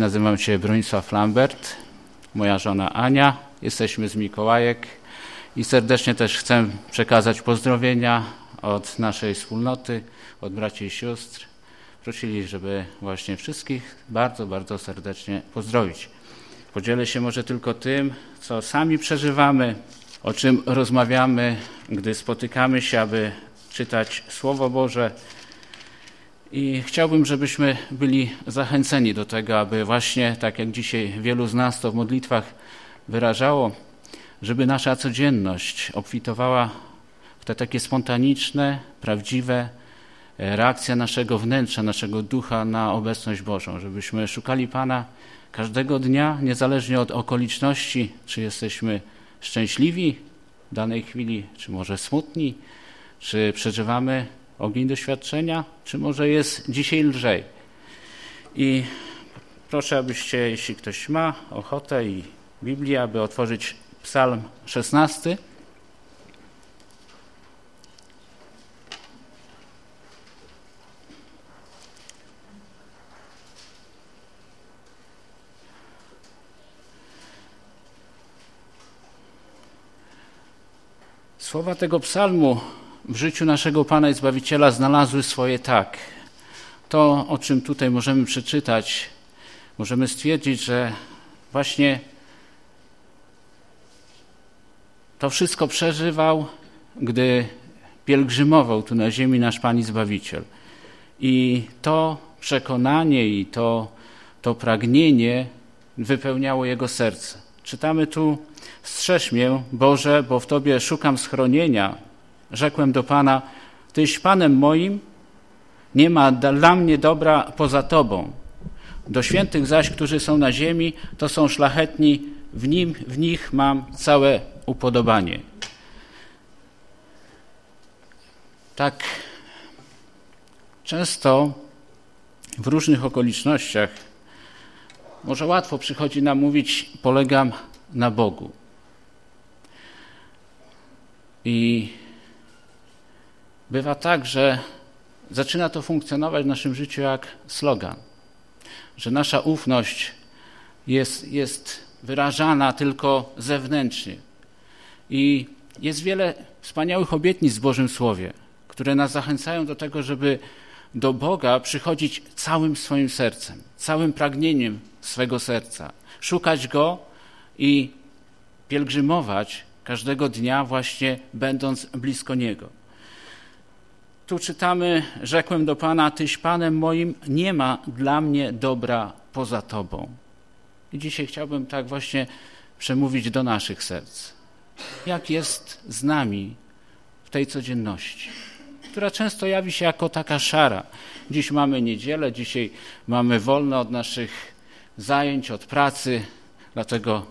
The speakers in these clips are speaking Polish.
Nazywam się Bronisław Lambert, moja żona Ania. Jesteśmy z Mikołajek i serdecznie też chcę przekazać pozdrowienia od naszej wspólnoty, od braci i sióstr. Prosili, żeby właśnie wszystkich bardzo, bardzo serdecznie pozdrowić. Podzielę się może tylko tym, co sami przeżywamy, o czym rozmawiamy, gdy spotykamy się, aby czytać Słowo Boże. I chciałbym, żebyśmy byli zachęceni do tego, aby właśnie, tak jak dzisiaj wielu z nas to w modlitwach wyrażało, żeby nasza codzienność obfitowała w te takie spontaniczne, prawdziwe reakcje naszego wnętrza, naszego ducha na obecność Bożą, żebyśmy szukali Pana każdego dnia, niezależnie od okoliczności, czy jesteśmy szczęśliwi w danej chwili, czy może smutni, czy przeżywamy ogień doświadczenia, czy może jest dzisiaj lżej. I proszę, abyście, jeśli ktoś ma ochotę i Biblię, aby otworzyć Psalm 16. Słowa tego psalmu w życiu naszego Pana i Zbawiciela znalazły swoje tak. To, o czym tutaj możemy przeczytać, możemy stwierdzić, że właśnie to wszystko przeżywał, gdy pielgrzymował tu na ziemi nasz Pan i Zbawiciel. I to przekonanie i to, to pragnienie wypełniało jego serce. Czytamy tu: Strzeż mnie, Boże, bo w Tobie szukam schronienia. Rzekłem do Pana: Tyś Panem moim, nie ma dla mnie dobra poza Tobą. Do świętych zaś, którzy są na ziemi, to są szlachetni, w, nim, w nich mam całe upodobanie. Tak często w różnych okolicznościach może łatwo przychodzi nam mówić, polegam na Bogu. I bywa tak, że zaczyna to funkcjonować w naszym życiu jak slogan, że nasza ufność jest, jest wyrażana tylko zewnętrznie. I jest wiele wspaniałych obietnic w Bożym Słowie, które nas zachęcają do tego, żeby do Boga przychodzić całym swoim sercem, całym pragnieniem swego serca, szukać Go i pielgrzymować każdego dnia, właśnie będąc blisko Niego. Tu czytamy: Rzekłem do Pana, Tyś Panem moim, nie ma dla mnie dobra poza Tobą. I dzisiaj chciałbym tak właśnie przemówić do naszych serc. Jak jest z nami w tej codzienności, która często jawi się jako taka szara. Dziś mamy niedzielę, dzisiaj mamy wolne od naszych zajęć, od pracy, dlatego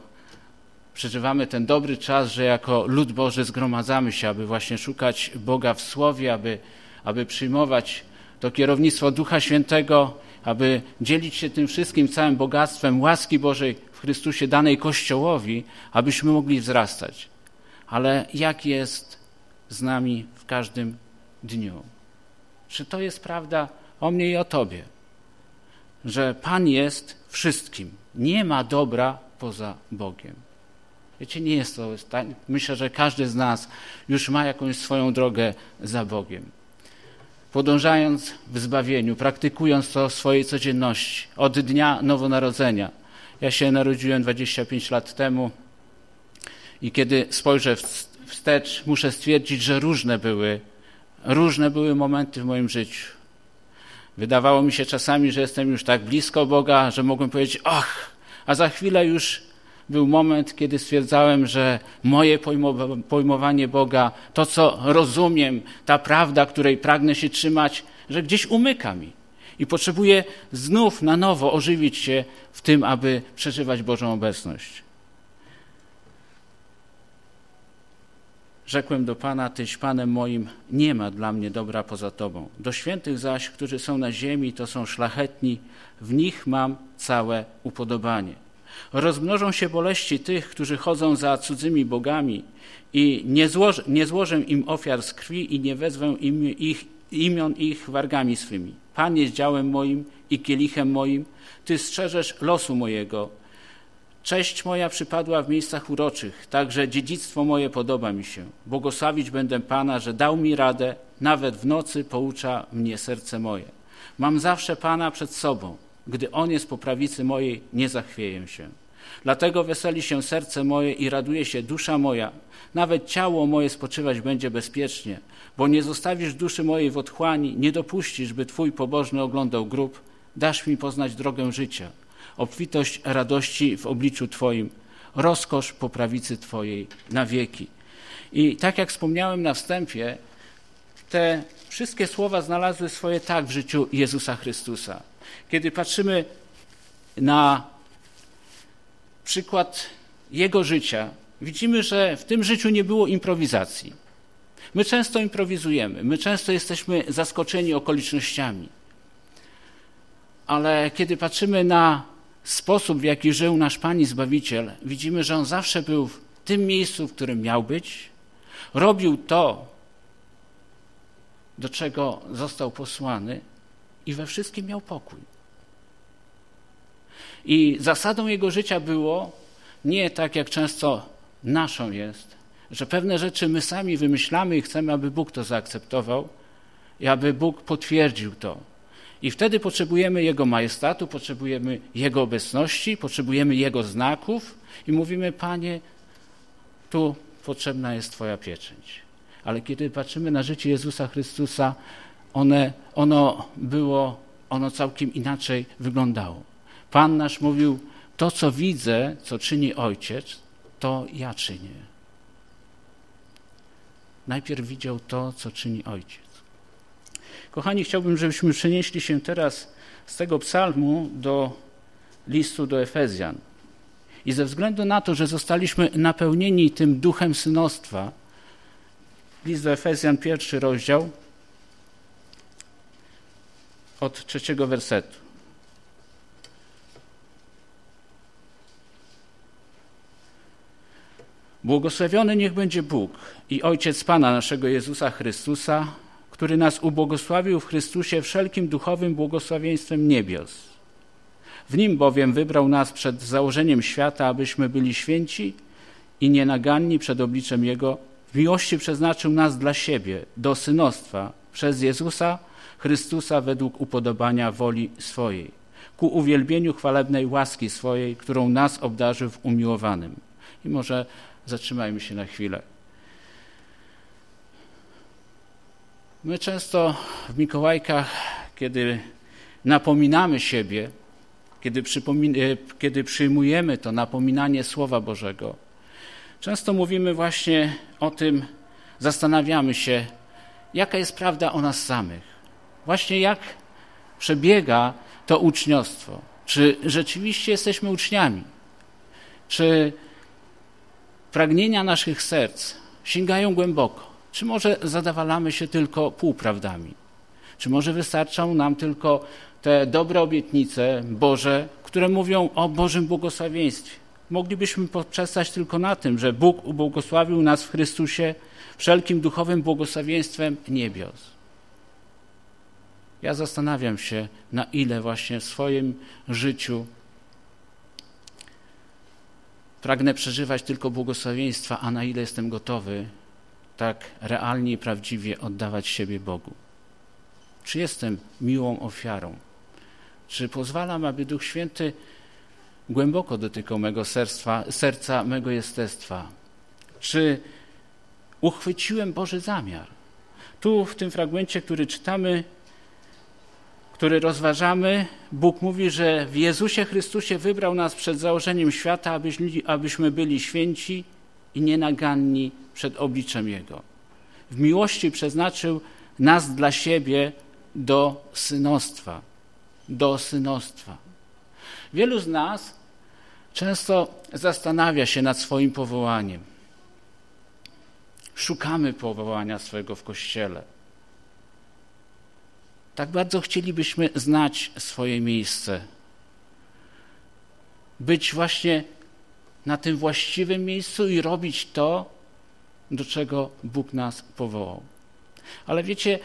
przeżywamy ten dobry czas, że jako lud Boży zgromadzamy się, aby właśnie szukać Boga w Słowie, aby, aby przyjmować to kierownictwo Ducha Świętego, aby dzielić się tym wszystkim całym bogactwem łaski Bożej w Chrystusie danej Kościołowi, abyśmy mogli wzrastać. Ale jak jest z nami w każdym dniu? Czy to jest prawda o mnie i o Tobie? Że Pan jest wszystkim. Nie ma dobra poza Bogiem. Wiecie, nie jest to. Myślę, że każdy z nas już ma jakąś swoją drogę za Bogiem. Podążając w zbawieniu, praktykując to w swojej codzienności, od dnia nowonarodzenia. Ja się narodziłem 25 lat temu i kiedy spojrzę wstecz, muszę stwierdzić, że różne były, różne były momenty w moim życiu. Wydawało mi się czasami, że jestem już tak blisko Boga, że mogłem powiedzieć, ach, a za chwilę już był moment, kiedy stwierdzałem, że moje pojmowanie Boga, to co rozumiem, ta prawda, której pragnę się trzymać, że gdzieś umyka mi. I potrzebuję znów na nowo ożywić się w tym, aby przeżywać Bożą obecność. Rzekłem do Pana, Tyś Panem moim, nie ma dla mnie dobra poza Tobą. Do świętych zaś, którzy są na ziemi, to są szlachetni, w nich mam całe upodobanie. Rozmnożą się boleści tych, którzy chodzą za cudzymi bogami i nie, nie złożę im ofiar z krwi i nie wezwę im ich, imion ich wargami swymi. Pan jest działem moim i kielichem moim, Ty strzeżesz losu mojego. Cześć moja przypadła w miejscach uroczych, także dziedzictwo moje podoba mi się. Błogosławić będę Pana, że dał mi radę, nawet w nocy poucza mnie serce moje. Mam zawsze Pana przed sobą. Gdy On jest po prawicy mojej, nie zachwieję się. Dlatego weseli się serce moje i raduje się dusza moja. Nawet ciało moje spoczywać będzie bezpiecznie, bo nie zostawisz duszy mojej w otchłani, nie dopuścisz, by Twój pobożny oglądał grób. Dasz mi poznać drogę życia, obfitość radości w obliczu Twoim, rozkosz po prawicy Twojej na wieki. I tak jak wspomniałem na wstępie, te wszystkie słowa znalazły swoje tak w życiu Jezusa Chrystusa. Kiedy patrzymy na przykład Jego życia, widzimy, że w tym życiu nie było improwizacji. My często improwizujemy, my często jesteśmy zaskoczeni okolicznościami. Ale kiedy patrzymy na sposób, w jaki żył nasz Pani Zbawiciel, widzimy, że On zawsze był w tym miejscu, w którym miał być, robił to, do czego został posłany i we wszystkim miał pokój. I zasadą jego życia było nie tak, jak często naszą jest, że pewne rzeczy my sami wymyślamy i chcemy, aby Bóg to zaakceptował i aby Bóg potwierdził to. I wtedy potrzebujemy Jego majestatu, potrzebujemy Jego obecności, potrzebujemy Jego znaków i mówimy, Panie, tu potrzebna jest Twoja pieczęć. Ale kiedy patrzymy na życie Jezusa Chrystusa, one, ono było, ono całkiem inaczej wyglądało. Pan nasz mówił, to co widzę, co czyni Ojciec, to ja czynię. Najpierw widział to, co czyni Ojciec. Kochani, chciałbym, żebyśmy przenieśli się teraz z tego psalmu do listu do Efezjan. I ze względu na to, że zostaliśmy napełnieni tym duchem synostwa, list do Efezjan, pierwszy rozdział, od trzeciego wersetu. Błogosławiony niech będzie Bóg i Ojciec Pana naszego Jezusa Chrystusa, który nas ubłogosławił w Chrystusie wszelkim duchowym błogosławieństwem niebios. W Nim bowiem wybrał nas przed założeniem świata, abyśmy byli święci i nienaganni przed obliczem Jego. W miłości przeznaczył nas dla siebie, do synostwa, przez Jezusa Chrystusa według upodobania woli swojej, ku uwielbieniu chwalebnej łaski swojej, którą nas obdarzył w umiłowanym. I może zatrzymajmy się na chwilę. My często w Mikołajkach, kiedy napominamy siebie, kiedy, e, kiedy przyjmujemy to napominanie Słowa Bożego, często mówimy właśnie o tym, zastanawiamy się, jaka jest prawda o nas samych. Właśnie jak przebiega to uczniostwo. Czy rzeczywiście jesteśmy uczniami? Czy pragnienia naszych serc sięgają głęboko? Czy może zadawalamy się tylko półprawdami? Czy może wystarczą nam tylko te dobre obietnice Boże, które mówią o Bożym błogosławieństwie? Moglibyśmy poprzestać tylko na tym, że Bóg ubłogosławił nas w Chrystusie wszelkim duchowym błogosławieństwem niebios. Ja zastanawiam się, na ile właśnie w swoim życiu pragnę przeżywać tylko błogosławieństwa, a na ile jestem gotowy tak realnie i prawdziwie oddawać siebie Bogu. Czy jestem miłą ofiarą? Czy pozwalam, aby Duch Święty głęboko dotykał mego serca, serca mego jestestwa? Czy uchwyciłem Boży zamiar? Tu w tym fragmencie, który czytamy, który rozważamy, Bóg mówi, że w Jezusie Chrystusie wybrał nas przed założeniem świata, abyśmy byli święci i nienaganni przed obliczem Jego. W miłości przeznaczył nas dla siebie do synostwa. Do synostwa. Wielu z nas często zastanawia się nad swoim powołaniem. Szukamy powołania swojego w kościele tak bardzo chcielibyśmy znać swoje miejsce, być właśnie na tym właściwym miejscu i robić to, do czego Bóg nas powołał. Ale wiecie,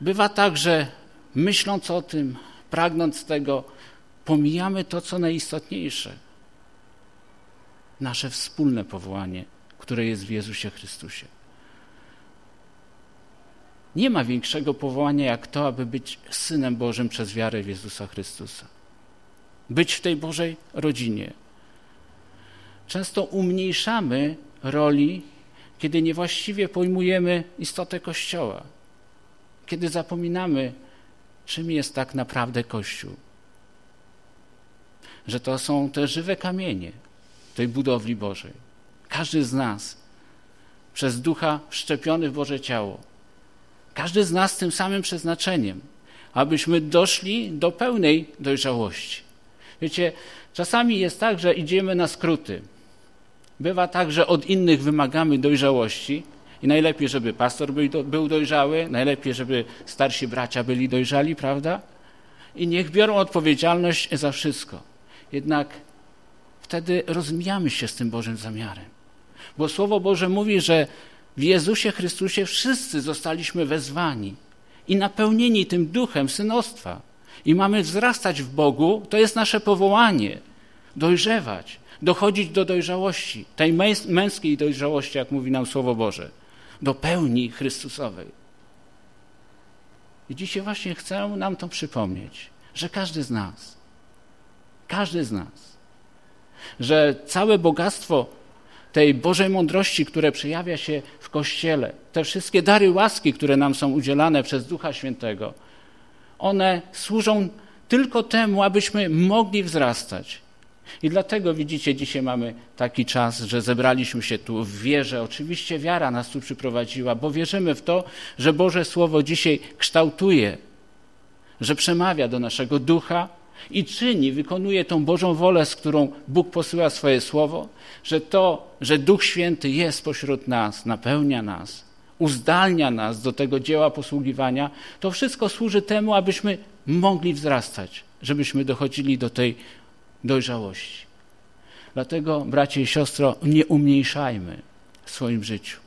bywa tak, że myśląc o tym, pragnąc tego, pomijamy to, co najistotniejsze. Nasze wspólne powołanie, które jest w Jezusie Chrystusie. Nie ma większego powołania jak to, aby być synem Bożym przez wiarę w Jezusa Chrystusa. Być w tej Bożej rodzinie. Często umniejszamy roli, kiedy niewłaściwie pojmujemy istotę Kościoła, kiedy zapominamy, czym jest tak naprawdę Kościół. Że to są te żywe kamienie tej budowli Bożej. Każdy z nas przez ducha wszczepiony w Boże ciało każdy z nas z tym samym przeznaczeniem, abyśmy doszli do pełnej dojrzałości. Wiecie, czasami jest tak, że idziemy na skróty. Bywa tak, że od innych wymagamy dojrzałości i najlepiej, żeby pastor był dojrzały, najlepiej, żeby starsi bracia byli dojrzali, prawda? I niech biorą odpowiedzialność za wszystko. Jednak wtedy rozmijamy się z tym Bożym zamiarem. Bo Słowo Boże mówi, że w Jezusie Chrystusie wszyscy zostaliśmy wezwani i napełnieni tym duchem synostwa. I mamy wzrastać w Bogu, to jest nasze powołanie. Dojrzewać, dochodzić do dojrzałości, tej męskiej dojrzałości, jak mówi nam Słowo Boże, do pełni Chrystusowej. I dzisiaj właśnie chcę nam to przypomnieć, że każdy z nas, każdy z nas, że całe bogactwo tej Bożej mądrości, które przejawia się w Kościele, te wszystkie dary łaski, które nam są udzielane przez Ducha Świętego, one służą tylko temu, abyśmy mogli wzrastać. I dlatego widzicie, dzisiaj mamy taki czas, że zebraliśmy się tu w wierze. Oczywiście wiara nas tu przyprowadziła, bo wierzymy w to, że Boże Słowo dzisiaj kształtuje, że przemawia do naszego ducha, i czyni, wykonuje tą Bożą wolę, z którą Bóg posyła swoje słowo, że to, że Duch Święty jest pośród nas, napełnia nas, uzdalnia nas do tego dzieła posługiwania, to wszystko służy temu, abyśmy mogli wzrastać, żebyśmy dochodzili do tej dojrzałości. Dlatego, bracie i siostro, nie umniejszajmy w swoim życiu.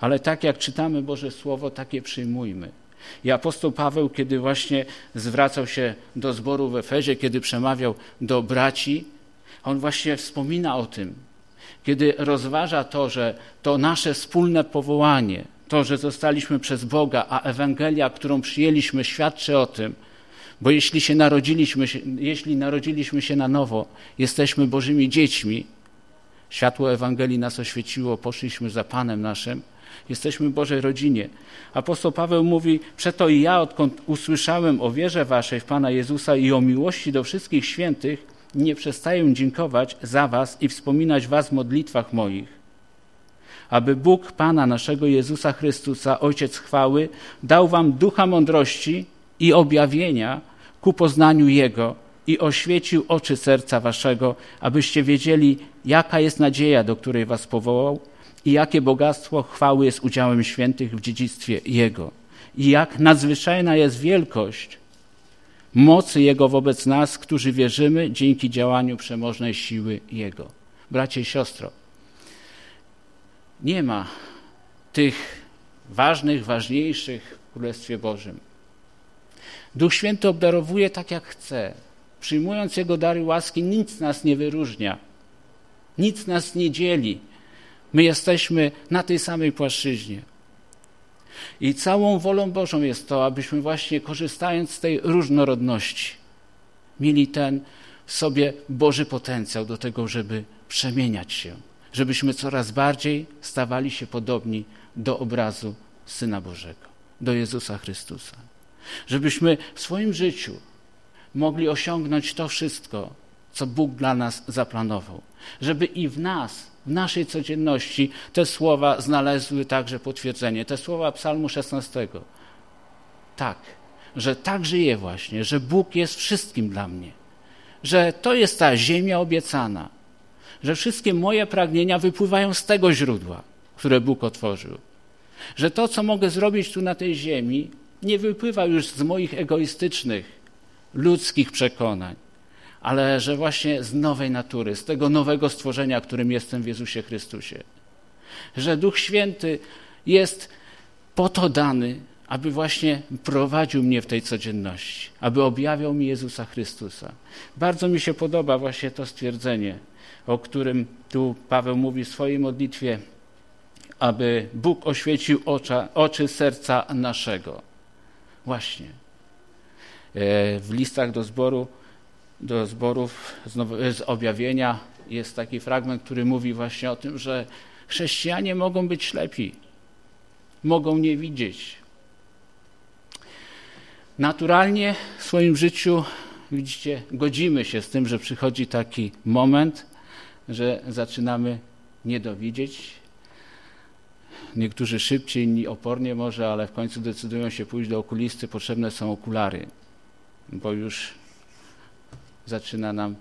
Ale tak jak czytamy Boże Słowo, takie przyjmujmy. I apostoł Paweł, kiedy właśnie zwracał się do zboru w Efezie, kiedy przemawiał do braci, on właśnie wspomina o tym, kiedy rozważa to, że to nasze wspólne powołanie, to, że zostaliśmy przez Boga, a Ewangelia, którą przyjęliśmy, świadczy o tym, bo jeśli się narodziliśmy, jeśli narodziliśmy się na nowo, jesteśmy Bożymi dziećmi, światło Ewangelii nas oświeciło, poszliśmy za Panem naszym, Jesteśmy Bożej rodzinie. Apostoł Paweł mówi, przeto i ja, odkąd usłyszałem o wierze waszej w Pana Jezusa i o miłości do wszystkich świętych, nie przestaję dziękować za was i wspominać was w modlitwach moich. Aby Bóg Pana naszego Jezusa Chrystusa, Ojciec chwały, dał wam ducha mądrości i objawienia ku poznaniu Jego i oświecił oczy serca waszego, abyście wiedzieli, jaka jest nadzieja, do której was powołał, i jakie bogactwo chwały jest udziałem świętych w dziedzictwie Jego. I jak nadzwyczajna jest wielkość mocy Jego wobec nas, którzy wierzymy dzięki działaniu przemożnej siły Jego. Bracie i siostro, nie ma tych ważnych, ważniejszych w Królestwie Bożym. Duch Święty obdarowuje tak, jak chce. Przyjmując Jego dary łaski, nic nas nie wyróżnia, nic nas nie dzieli My jesteśmy na tej samej płaszczyźnie. I całą wolą Bożą jest to, abyśmy właśnie korzystając z tej różnorodności, mieli ten w sobie Boży potencjał do tego, żeby przemieniać się, żebyśmy coraz bardziej stawali się podobni do obrazu Syna Bożego, do Jezusa Chrystusa. Żebyśmy w swoim życiu mogli osiągnąć to wszystko, co Bóg dla nas zaplanował. Żeby i w nas w naszej codzienności te słowa znalazły także potwierdzenie. Te słowa Psalmu 16. Tak, że tak żyję właśnie, że Bóg jest wszystkim dla mnie, że to jest ta ziemia obiecana, że wszystkie moje pragnienia wypływają z tego źródła, które Bóg otworzył. Że to, co mogę zrobić tu na tej ziemi, nie wypływa już z moich egoistycznych, ludzkich przekonań, ale że właśnie z nowej natury, z tego nowego stworzenia, którym jestem w Jezusie Chrystusie. Że Duch Święty jest po to dany, aby właśnie prowadził mnie w tej codzienności, aby objawiał mi Jezusa Chrystusa. Bardzo mi się podoba właśnie to stwierdzenie, o którym tu Paweł mówi w swojej modlitwie, aby Bóg oświecił ocza, oczy serca naszego. Właśnie. E, w listach do zboru, do zborów z objawienia jest taki fragment, który mówi właśnie o tym, że chrześcijanie mogą być ślepi, mogą nie widzieć. Naturalnie w swoim życiu, widzicie, godzimy się z tym, że przychodzi taki moment, że zaczynamy niedowidzieć. Niektórzy szybciej, inni opornie może, ale w końcu decydują się pójść do okulisty, potrzebne są okulary, bo już zaczyna nam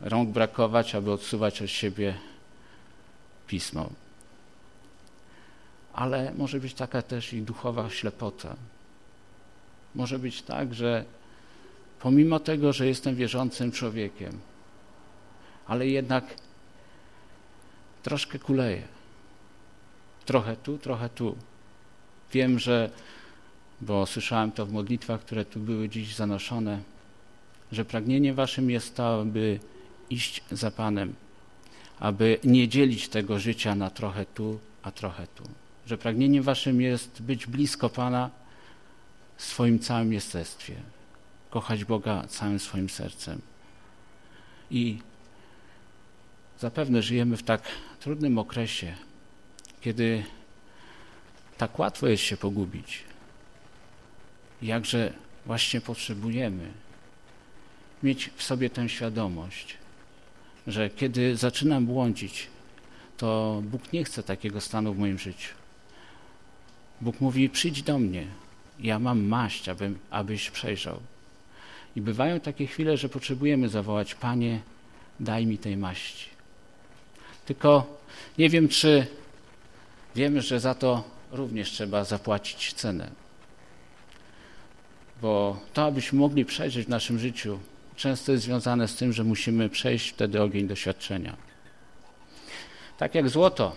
rąk brakować, aby odsuwać od siebie pismo. Ale może być taka też i duchowa ślepota. Może być tak, że pomimo tego, że jestem wierzącym człowiekiem, ale jednak troszkę kuleję. Trochę tu, trochę tu. Wiem, że, bo słyszałem to w modlitwach, które tu były dziś zanoszone, że pragnienie waszym jest to, aby iść za Panem, aby nie dzielić tego życia na trochę tu, a trochę tu. Że pragnieniem waszym jest być blisko Pana w swoim całym jestestwie, kochać Boga całym swoim sercem. I zapewne żyjemy w tak trudnym okresie, kiedy tak łatwo jest się pogubić. Jakże właśnie potrzebujemy mieć w sobie tę świadomość, że kiedy zaczynam błądzić, to Bóg nie chce takiego stanu w moim życiu. Bóg mówi: przyjdź do mnie, ja mam maść, aby, abyś przejrzał. I bywają takie chwile, że potrzebujemy zawołać: Panie, daj mi tej maści. Tylko nie wiem, czy wiemy, że za to również trzeba zapłacić cenę. Bo to, abyśmy mogli przejrzeć w naszym życiu, często jest związane z tym, że musimy przejść wtedy ogień doświadczenia. Tak jak złoto,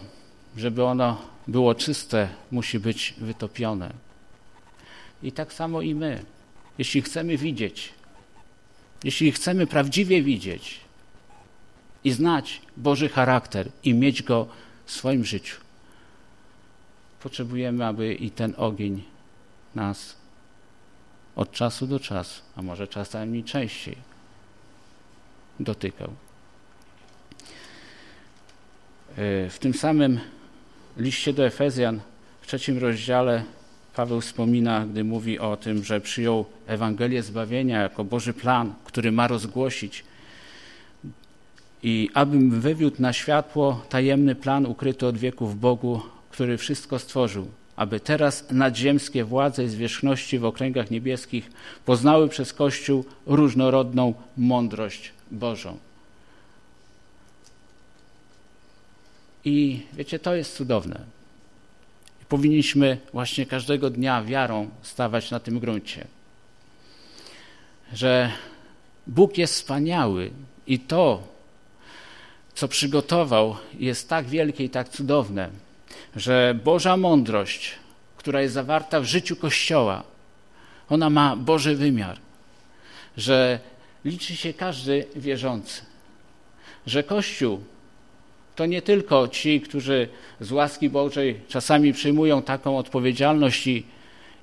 żeby ono było czyste, musi być wytopione. I tak samo i my. Jeśli chcemy widzieć, jeśli chcemy prawdziwie widzieć i znać Boży charakter i mieć go w swoim życiu, potrzebujemy, aby i ten ogień nas od czasu do czasu, a może czasami częściej, dotykał. E, w tym samym liście do Efezjan w trzecim rozdziale Paweł wspomina, gdy mówi o tym, że przyjął Ewangelię zbawienia jako Boży plan, który ma rozgłosić i abym wywiódł na światło tajemny plan ukryty od wieków Bogu, który wszystko stworzył, aby teraz nadziemskie władze i zwierzchności w okręgach niebieskich poznały przez Kościół różnorodną mądrość Bożą. I wiecie, to jest cudowne. Powinniśmy właśnie każdego dnia wiarą stawać na tym gruncie, że Bóg jest wspaniały i to, co przygotował, jest tak wielkie i tak cudowne, że Boża mądrość, która jest zawarta w życiu Kościoła, ona ma Boży wymiar, że liczy się każdy wierzący. Że Kościół to nie tylko ci, którzy z łaski Bożej czasami przyjmują taką odpowiedzialność i,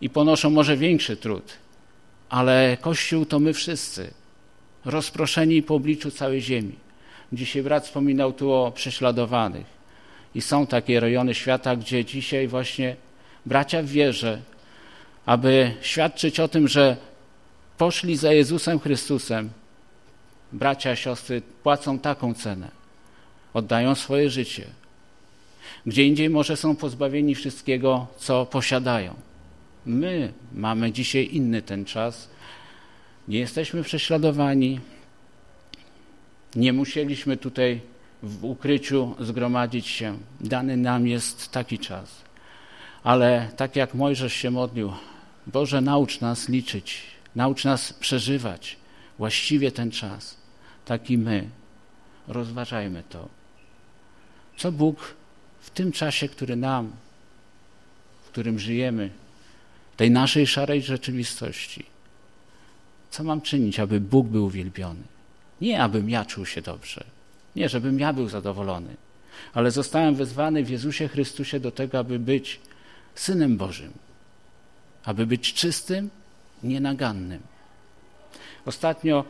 i ponoszą może większy trud, ale Kościół to my wszyscy, rozproszeni po obliczu całej ziemi. Dzisiaj brat wspominał tu o prześladowanych. I są takie rejony świata, gdzie dzisiaj właśnie bracia w wierze, aby świadczyć o tym, że poszli za Jezusem Chrystusem, bracia, siostry płacą taką cenę. Oddają swoje życie. Gdzie indziej może są pozbawieni wszystkiego, co posiadają. My mamy dzisiaj inny ten czas. Nie jesteśmy prześladowani. Nie musieliśmy tutaj w ukryciu zgromadzić się. Dany nam jest taki czas. Ale tak jak Mojżesz się modlił, Boże, naucz nas liczyć Naucz nas przeżywać właściwie ten czas, tak i my. Rozważajmy to. Co Bóg w tym czasie, który nam, w którym żyjemy, tej naszej szarej rzeczywistości. Co mam czynić, aby Bóg był uwielbiony? Nie, abym ja czuł się dobrze. Nie, żebym ja był zadowolony. Ale zostałem wezwany w Jezusie Chrystusie do tego, aby być Synem Bożym. Aby być czystym, nienagannym. Ostatnio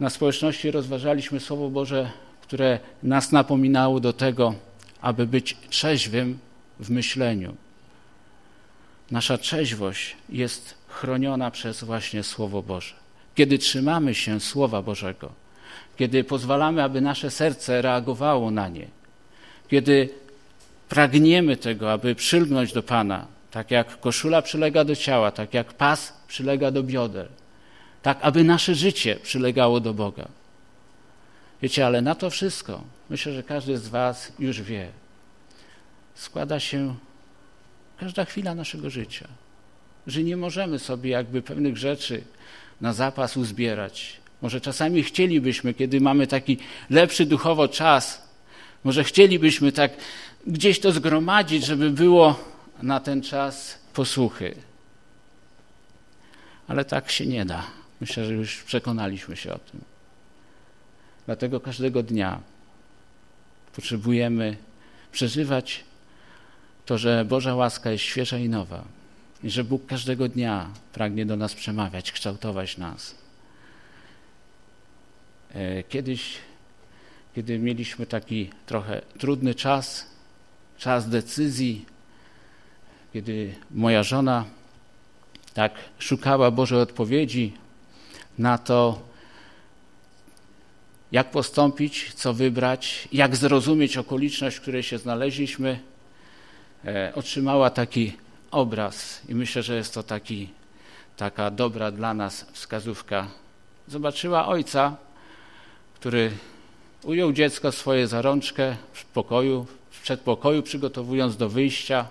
na społeczności rozważaliśmy Słowo Boże, które nas napominało do tego, aby być trzeźwym w myśleniu. Nasza trzeźwość jest chroniona przez właśnie Słowo Boże. Kiedy trzymamy się Słowa Bożego, kiedy pozwalamy, aby nasze serce reagowało na nie, kiedy pragniemy tego, aby przylgnąć do Pana, tak jak koszula przylega do ciała, tak jak pas przylega do bioder, tak aby nasze życie przylegało do Boga. Wiecie, ale na to wszystko, myślę, że każdy z Was już wie, składa się każda chwila naszego życia. Że nie możemy sobie jakby pewnych rzeczy na zapas uzbierać. Może czasami chcielibyśmy, kiedy mamy taki lepszy duchowo czas, może chcielibyśmy tak gdzieś to zgromadzić, żeby było na ten czas posłuchy. Ale tak się nie da. Myślę, że już przekonaliśmy się o tym. Dlatego każdego dnia potrzebujemy przeżywać to, że Boża łaska jest świeża i nowa i że Bóg każdego dnia pragnie do nas przemawiać, kształtować nas. E, kiedyś, kiedy mieliśmy taki trochę trudny czas, czas decyzji, kiedy moja żona tak szukała Bożej odpowiedzi na to, jak postąpić, co wybrać, jak zrozumieć okoliczność, w której się znaleźliśmy, e, otrzymała taki obraz i myślę, że jest to taki, taka dobra dla nas wskazówka. Zobaczyła ojca, który ujął dziecko swoje za rączkę w pokoju, w przedpokoju, przygotowując do wyjścia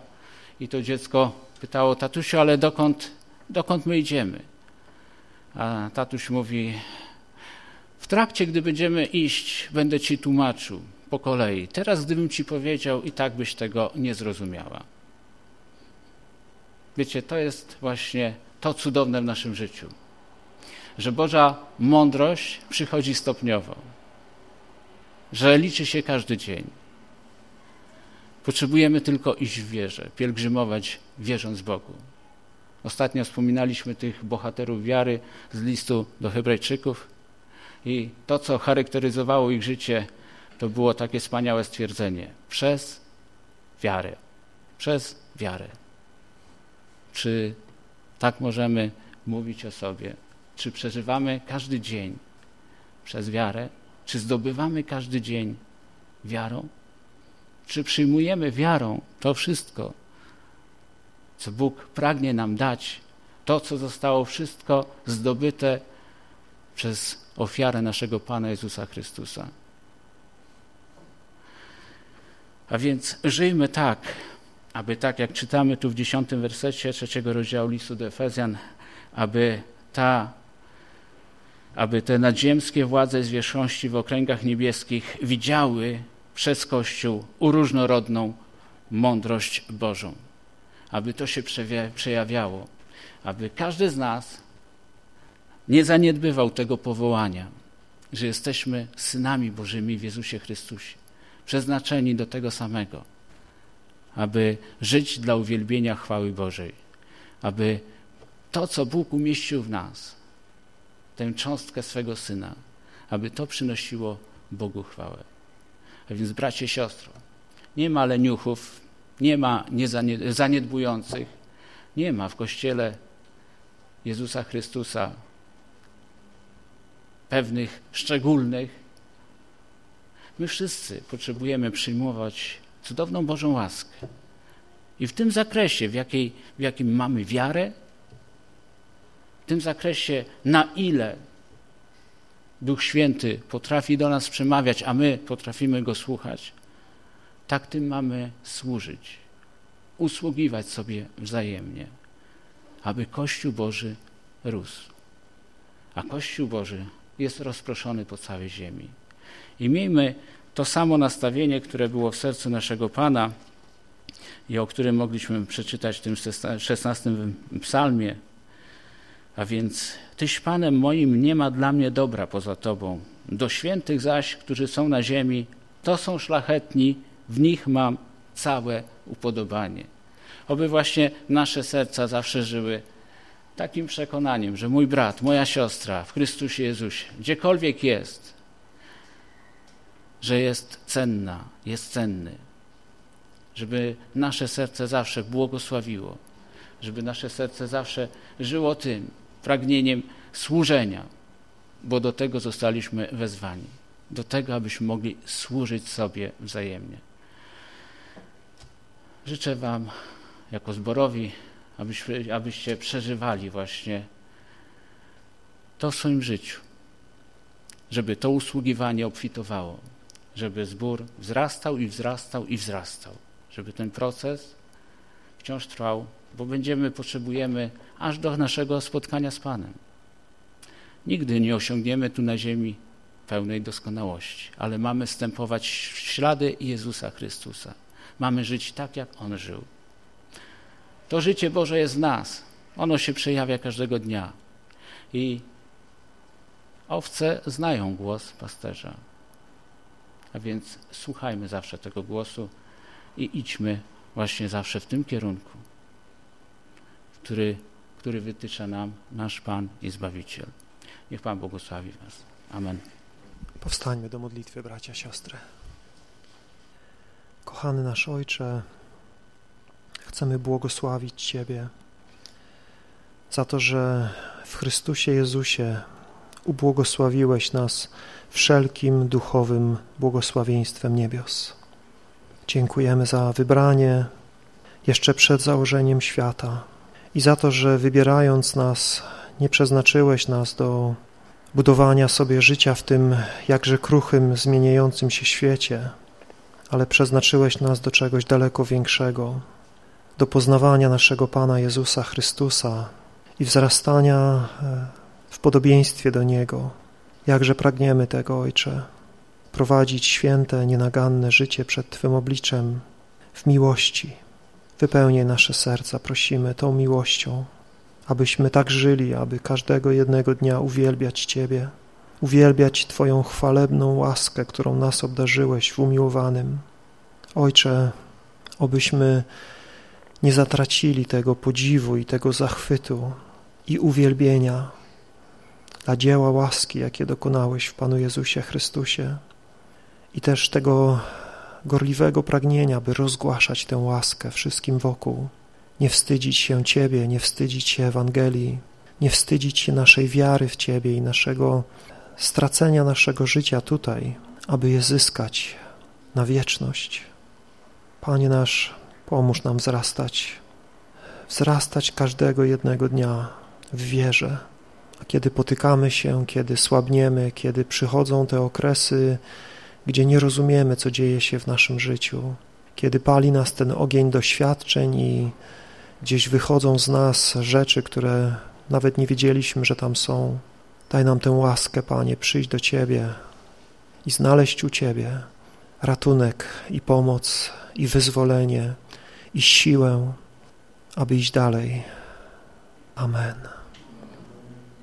i to dziecko pytało, tatusiu, ale dokąd, dokąd my idziemy? A tatuś mówi, w trakcie, gdy będziemy iść, będę ci tłumaczył po kolei. Teraz, gdybym ci powiedział, i tak byś tego nie zrozumiała. Wiecie, to jest właśnie to cudowne w naszym życiu, że Boża mądrość przychodzi stopniowo, że liczy się każdy dzień. Potrzebujemy tylko iść w wierze, pielgrzymować wierząc Bogu. Ostatnio wspominaliśmy tych bohaterów wiary z listu do Hebrajczyków i to, co charakteryzowało ich życie, to było takie wspaniałe stwierdzenie: przez wiarę. Przez wiarę. Czy tak możemy mówić o sobie? Czy przeżywamy każdy dzień przez wiarę? Czy zdobywamy każdy dzień wiarą? Czy przyjmujemy wiarą to wszystko, co Bóg pragnie nam dać, to, co zostało wszystko zdobyte przez ofiarę naszego Pana Jezusa Chrystusa? A więc żyjmy tak, aby tak jak czytamy tu w dziesiątym wersecie trzeciego rozdziału listu do Efezjan, aby ta aby te nadziemskie władze zwierzchności w okręgach niebieskich widziały przez Kościół uróżnorodną mądrość Bożą. Aby to się przejawiało, aby każdy z nas nie zaniedbywał tego powołania, że jesteśmy synami Bożymi w Jezusie Chrystusie, przeznaczeni do tego samego aby żyć dla uwielbienia chwały Bożej, aby to, co Bóg umieścił w nas, tę cząstkę swego Syna, aby to przynosiło Bogu chwałę. Więc bracie, siostro, nie ma leniuchów, nie ma zaniedbujących, nie ma w Kościele Jezusa Chrystusa pewnych szczególnych. My wszyscy potrzebujemy przyjmować cudowną Bożą łaskę. I w tym zakresie, w, jakiej, w jakim mamy wiarę, w tym zakresie, na ile Duch Święty potrafi do nas przemawiać, a my potrafimy Go słuchać, tak tym mamy służyć, usługiwać sobie wzajemnie, aby Kościół Boży rósł. A Kościół Boży jest rozproszony po całej ziemi. I miejmy to samo nastawienie, które było w sercu naszego Pana, i o którym mogliśmy przeczytać w tym szesnastym psalmie. A więc Tyś Panem moim nie ma dla mnie dobra poza Tobą. Do świętych zaś, którzy są na ziemi, to są szlachetni, w nich mam całe upodobanie. Oby właśnie nasze serca zawsze żyły takim przekonaniem, że mój brat, moja siostra w Chrystusie Jezusie, gdziekolwiek jest, że jest cenna, jest cenny. Żeby nasze serce zawsze błogosławiło, żeby nasze serce zawsze żyło tym pragnieniem służenia, bo do tego zostaliśmy wezwani. Do tego, abyśmy mogli służyć sobie wzajemnie. Życzę Wam jako zborowi, abyście, abyście przeżywali właśnie to w swoim życiu, żeby to usługiwanie obfitowało, żeby zbór wzrastał i wzrastał i wzrastał, żeby ten proces wciąż trwał, bo będziemy, potrzebujemy aż do naszego spotkania z Panem. Nigdy nie osiągniemy tu na ziemi pełnej doskonałości, ale mamy wstępować w ślady Jezusa Chrystusa. Mamy żyć tak, jak On żył. To życie Boże jest w nas. Ono się przejawia każdego dnia. I owce znają głos pasterza. A więc słuchajmy zawsze tego głosu i idźmy właśnie zawsze w tym kierunku, który, który wytycza nam nasz Pan i Zbawiciel. Niech Pan błogosławi Was. Amen. Powstańmy do modlitwy, bracia, siostry. Kochany nasz Ojcze, chcemy błogosławić Ciebie za to, że w Chrystusie Jezusie ubłogosławiłeś nas wszelkim duchowym błogosławieństwem niebios. Dziękujemy za wybranie jeszcze przed założeniem świata i za to, że wybierając nas, nie przeznaczyłeś nas do budowania sobie życia w tym jakże kruchym, zmieniającym się świecie, ale przeznaczyłeś nas do czegoś daleko większego, do poznawania naszego Pana Jezusa Chrystusa i wzrastania e, w podobieństwie do Niego. Jakże pragniemy tego, Ojcze, prowadzić święte, nienaganne życie przed Twym obliczem w miłości. Wypełnij nasze serca, prosimy, tą miłością, abyśmy tak żyli, aby każdego jednego dnia uwielbiać Ciebie, uwielbiać Twoją chwalebną łaskę, którą nas obdarzyłeś w umiłowanym. Ojcze, obyśmy nie zatracili tego podziwu i tego zachwytu i uwielbienia dla dzieła łaski, jakie dokonałeś w Panu Jezusie Chrystusie i też tego gorliwego pragnienia, by rozgłaszać tę łaskę wszystkim wokół, nie wstydzić się Ciebie, nie wstydzić się Ewangelii, nie wstydzić się naszej wiary w Ciebie i naszego stracenia naszego życia tutaj, aby je zyskać na wieczność. Panie nasz, pomóż nam wzrastać, wzrastać każdego jednego dnia w wierze. A kiedy potykamy się, kiedy słabniemy, kiedy przychodzą te okresy, gdzie nie rozumiemy, co dzieje się w naszym życiu, kiedy pali nas ten ogień doświadczeń i gdzieś wychodzą z nas rzeczy, które nawet nie wiedzieliśmy, że tam są. Daj nam tę łaskę, Panie, przyjść do Ciebie i znaleźć u Ciebie ratunek i pomoc i wyzwolenie i siłę, aby iść dalej. Amen.